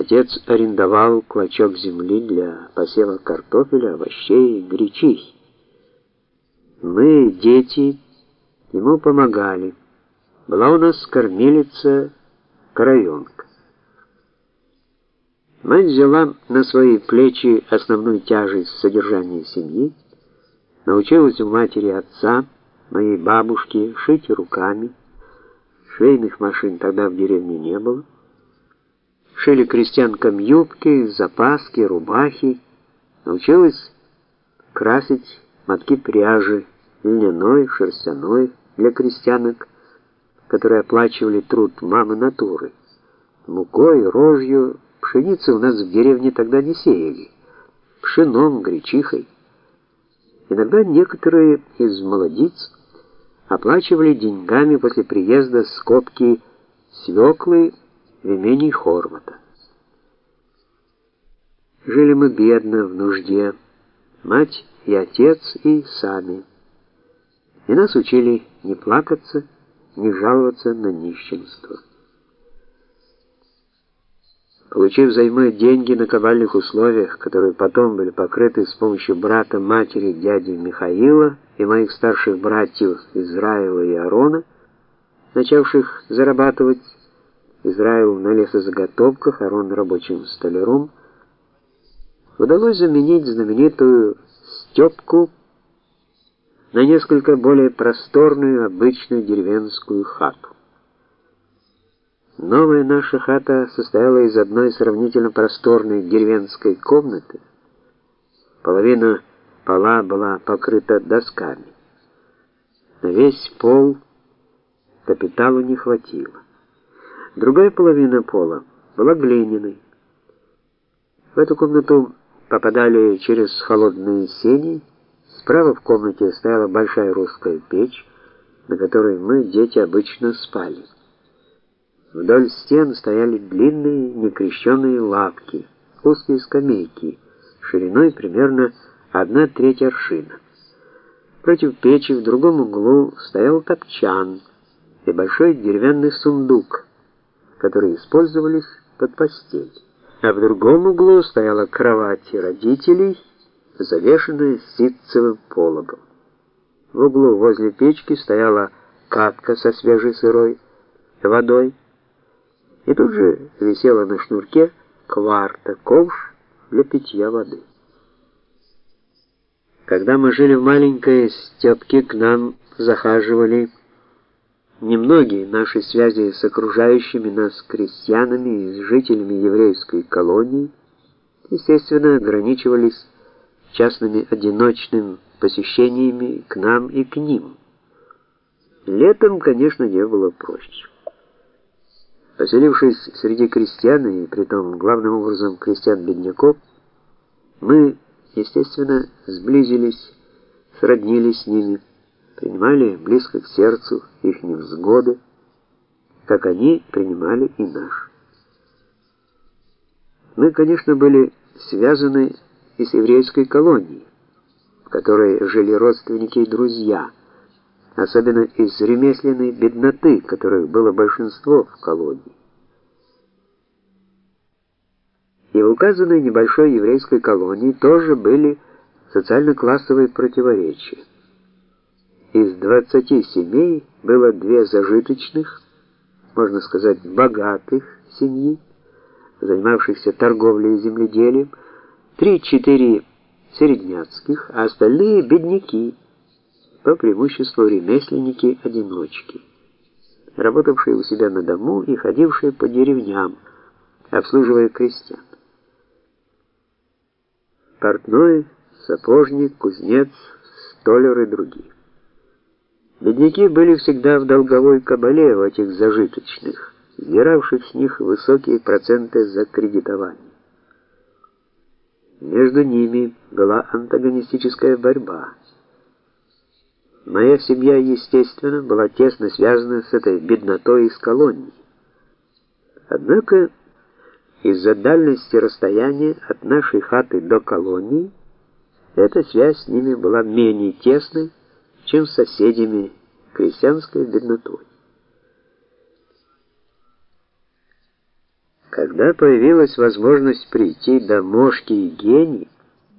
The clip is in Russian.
Отец арендовал клочок земли для посева картофеля, овощей и гречихи. Мы, дети, ему помогали. Была у нас кормилица Коровенка. Мать взяла на свои плечи основную тяжесть содержания семьи, научилась у матери отца, моей бабушки, шить руками. Швейных машин тогда в деревне не было. Шили крестьянкам юбки, запаски, рубахи. Научилась красить мотки пряжи, льняной, шерстяной для крестьянок, которые оплачивали труд мамы натуры. Мукой, рожью, пшеницу у нас в деревне тогда не сеяли. Пшеном, гречихой. Иногда некоторые из молодиц оплачивали деньгами после приезда скобки свеклы в имении Хорвата. Жили мы бедно, в нужде, мать и отец, и сами. И нас учили не плакаться, не жаловаться на нищенство. Получив взаймы деньги на кабальных условиях, которые потом были покрыты с помощью брата матери дяди Михаила и моих старших братьев Израила и Арона, начавших зарабатывать Израил на лесозаготовках, Арон рабочим столяром, удалось заменить знаменитую степку на несколько более просторную обычную деревенскую хату. Новая наша хата состояла из одной сравнительно просторной деревенской комнаты. Половина пола была покрыта досками. На весь пол капиталу не хватило. Другая половина пола была глиняной. В эту комнату попадали через холодные сени. Справа в комнате стояла большая русская печь, на которой мы, дети, обычно спали. Вдоль стен стояли длинные некрещенные лавки, узкие скамейки, шириной примерно одна треть аршина. Против печи в другом углу стоял топчан и большой деревянный сундук, которые использовались под постель. А в другом углу стояла кровать родителей, завешенная ситцевым пологом. В углу возле печки стояла катка со свежей сырой водой, и тут же висела на шнурке кварта, ковш для питья воды. Когда мы жили в маленькой степке, к нам захаживали немногие наши связи с окружающими нас крестьянами и с жителями еврейской колонии, естественно, ограничивались частными одиночными посещениями к нам и к ним. Летом, конечно, не было проще. Поселившись среди крестьян, и притом главным образом крестьян-бедняков, мы, естественно, сблизились, сроднились с ними, принимали близко к сердцу их невзгоды, как они принимали и наш. Мы, конечно, были связаны и с еврейской колонией, в которой жили родственники и друзья, особенно из ремесленной бедноты, которых было большинство в колонии. И в указанной небольшой еврейской колонии тоже были социально-классовые противоречия. Из 20 семей было две зажиточных, можно сказать, богатых семьи, занимавшихся торговлей и земледелием, три-четыре середняцких, а остальные бедняки, по преимуществу ремесленники-одиночки, работавшие у себя на дому и ходившие по деревням, обслуживая крестьян. Портной, сапожник, кузнец, столяр и другие. Бедняки были всегда в долговой кабале у этих зажиточных, сдиравших с них высокие проценты за кредитование. Между ними была антагонистическая борьба. Моя семья, естественно, была тесно связана с этой беднотой из колонии. Однако из-за дальности расстояния от нашей хаты до колонии эта связь с ними была менее тесной, чем с соседями крестьянской беднотой. Когда появилась возможность прийти до Мошки и Гени,